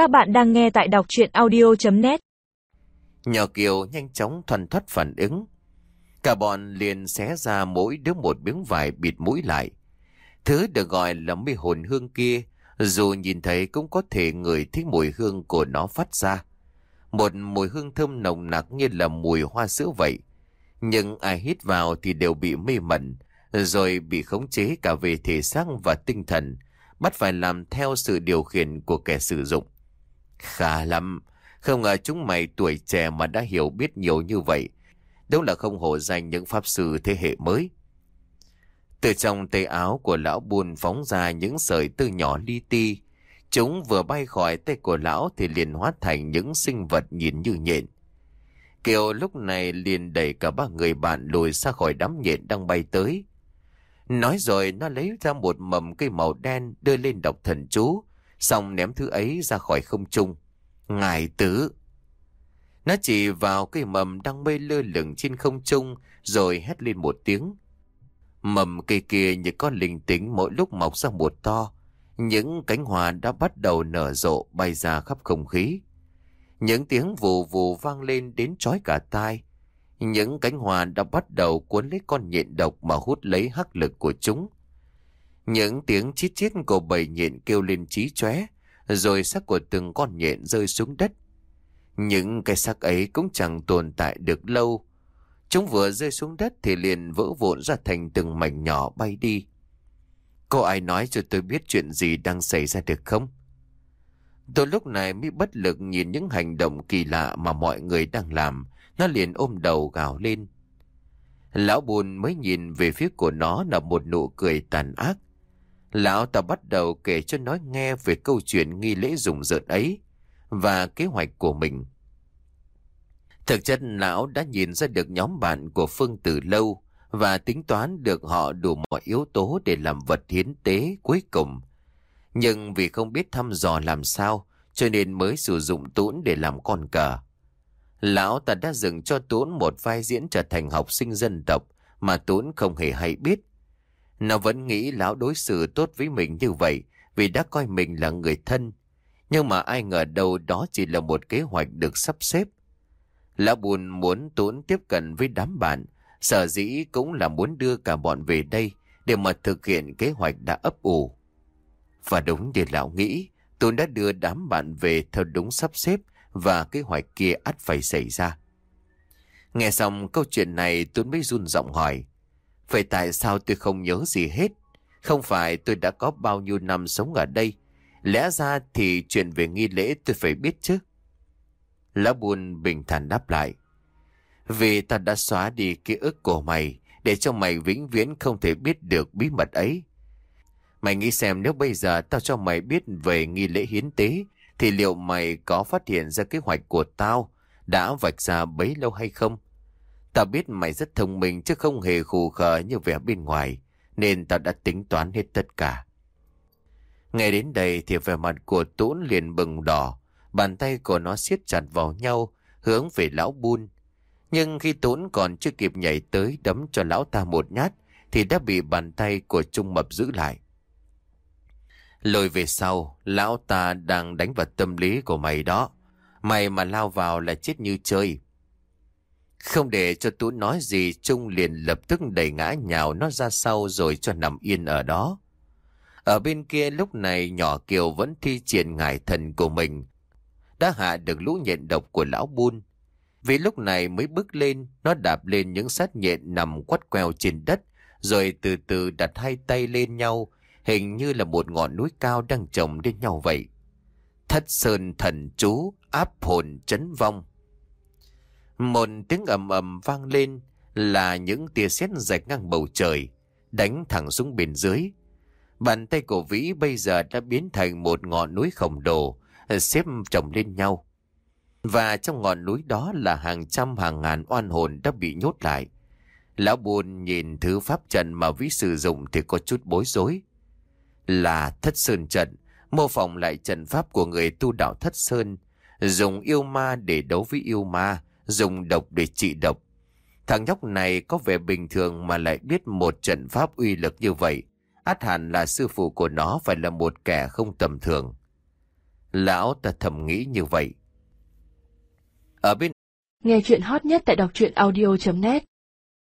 Các bạn đang nghe tại đọc chuyện audio.net Nhỏ Kiều nhanh chóng thuần thoát phản ứng. Cả bọn liền xé ra mỗi đứa một miếng vải bịt mũi lại. Thứ được gọi là mê hồn hương kia, dù nhìn thấy cũng có thể người thích mùi hương của nó phát ra. Một mùi hương thơm nồng nặc như là mùi hoa sữa vậy. Nhưng ai hít vào thì đều bị mê mẩn, rồi bị khống chế cả về thể xác và tinh thần, bắt phải làm theo sự điều khiển của kẻ sử dụng. Khá lắm, không ngờ chúng mày tuổi trẻ mà đã hiểu biết nhiều như vậy. Đúng là không hổ danh những pháp sư thế hệ mới. Từ trong tay áo của lão buồn phóng ra những sợi tơ nhỏ li ti. Chúng vừa bay khỏi tay của lão thì liền hóa thành những sinh vật nhìn như nhện. Kiều lúc này liền đẩy cả ba người bạn lùi ra khỏi đám nhện đang bay tới. Nói rồi nó lấy ra một mầm cây màu đen đưa lên đọc thần chú, xong ném thứ ấy ra khỏi không trung. Ngài tứ. Nó chỉ vào cây mầm đang bay lơ lửng trên không trung, rồi hét lên một tiếng. Mầm cây kia như con linh tính mỗi lúc mọc ra một to. Những cánh hoa đã bắt đầu nở rộ bay ra khắp không khí. Những tiếng vù vù vang lên đến trói cả tai. Những cánh hoa đã bắt đầu cuốn lấy con nhện độc mà hút lấy hắc lực của chúng. Những tiếng chít chít của bầy nhện kêu lên trí chóe, rồi xác của từng con nhện rơi xuống đất. Những cái xác ấy cũng chẳng tồn tại được lâu. Chúng vừa rơi xuống đất thì liền vỡ vụn ra thành từng mảnh nhỏ bay đi. Có ai nói cho tôi biết chuyện gì đang xảy ra được không? Tôi lúc này mới bất lực nhìn những hành động kỳ lạ mà mọi người đang làm. Nó liền ôm đầu gào lên. Lão bùn mới nhìn về phía của nó là một nụ cười tàn ác. Lão ta bắt đầu kể cho nó nghe về câu chuyện nghi lễ dùng rợn ấy và kế hoạch của mình. Thực chất, lão đã nhìn ra được nhóm bạn của Phương từ lâu và tính toán được họ đủ mọi yếu tố để làm vật hiến tế cuối cùng. Nhưng vì không biết thăm dò làm sao, cho nên mới sử dụng tũn để làm con cờ. Lão ta đã dừng cho Tún một vai diễn trở thành học sinh dân tộc mà Tún không hề hay biết. Nó vẫn nghĩ lão đối xử tốt với mình như vậy vì đã coi mình là người thân. Nhưng mà ai ngờ đâu đó chỉ là một kế hoạch được sắp xếp. Lão buồn muốn tốn tiếp cận với đám bạn, sở dĩ cũng là muốn đưa cả bọn về đây để mà thực hiện kế hoạch đã ấp ủ. Và đúng như lão nghĩ, Tốn đã đưa đám bạn về theo đúng sắp xếp và kế hoạch kia ắt phải xảy ra. Nghe xong câu chuyện này Tuấn mới run giọng hỏi. Vậy tại sao tôi không nhớ gì hết? Không phải tôi đã có bao nhiêu năm sống ở đây. Lẽ ra thì chuyện về nghi lễ tôi phải biết chứ. Lão buồn bình thản đáp lại. Vì ta đã xóa đi ký ức của mày, để cho mày vĩnh viễn không thể biết được bí mật ấy. Mày nghĩ xem nếu bây giờ tao cho mày biết về nghi lễ hiến tế, thì liệu mày có phát hiện ra kế hoạch của tao đã vạch ra bấy lâu hay không? Tao biết mày rất thông minh chứ không hề khù khờ như vẻ bên ngoài, nên tao đã tính toán hết tất cả. nghe đến đây thì vẻ mặt của Tún liền bừng đỏ, bàn tay của nó siết chặt vào nhau, hướng về lão bun. Nhưng khi Tún còn chưa kịp nhảy tới đấm cho lão ta một nhát, thì đã bị bàn tay của Trung Mập giữ lại. Lôi về sau, lão ta đang đánh vào tâm lý của mày đó. Mày mà lao vào là chết như chơi. Không để cho Tú nói gì, Trung liền lập tức đẩy ngã nhào nó ra sau rồi cho nằm yên ở đó. Ở bên kia lúc này nhỏ Kiều vẫn thi triển ngải thần của mình. Đã hạ được lũ nhện độc của lão buôn. Vì lúc này mới bước lên, nó đạp lên những sát nhện nằm quắt queo trên đất, rồi từ từ đặt hai tay lên nhau, hình như là một ngọn núi cao đang chồng lên nhau vậy. Thất sơn thần chú, áp hồn chấn vong. Một tiếng ầm ầm vang lên là những tia sét rạch ngang bầu trời, đánh thẳng xuống bên dưới. Bàn tay của Vĩ bây giờ đã biến thành một ngọn núi khổng lồ, xếp chồng lên nhau. Và trong ngọn núi đó là hàng trăm hàng ngàn oan hồn đã bị nhốt lại. Lão buồn nhìn thứ pháp trận mà Vĩ sử dụng thì có chút bối rối. Là thất sơn trận, mô phỏng lại trận pháp của người tu đạo thất sơn, dùng yêu ma để đấu với yêu ma, dùng độc để trị độc. Thằng nhóc này có vẻ bình thường mà lại biết một trận pháp uy lực như vậy. Át hẳn là sư phụ của nó phải là một kẻ không tầm thường. Lão ta thầm nghĩ như vậy. Ở bên Nghe chuyện hot nhất tại đọc truyện audio.net